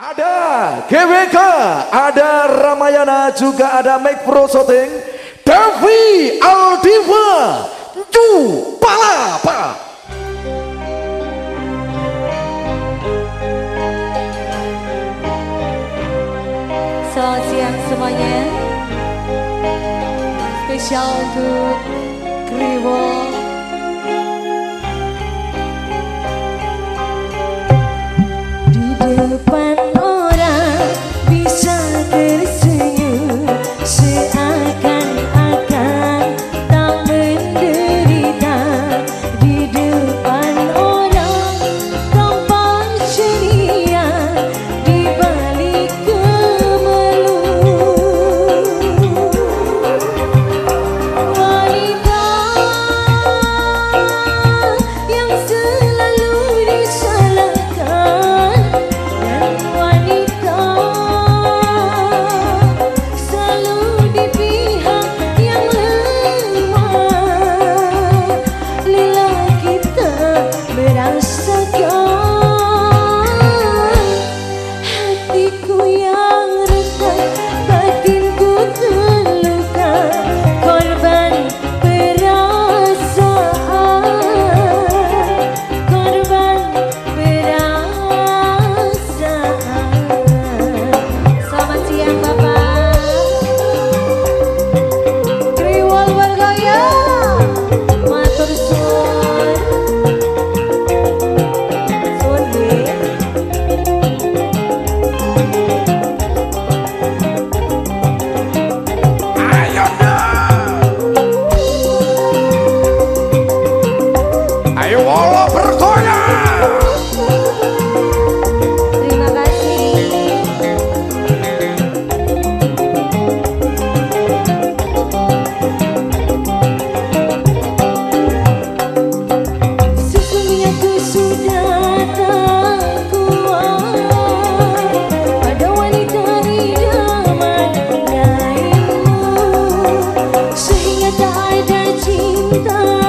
Ada GWK, ada Ramayana, juga ada Make Pro Shooting, Devi Aldiva, Ju Palapa. Selamat siang semuanya. Spesial untuk Kriwo Jangan lupa Buddha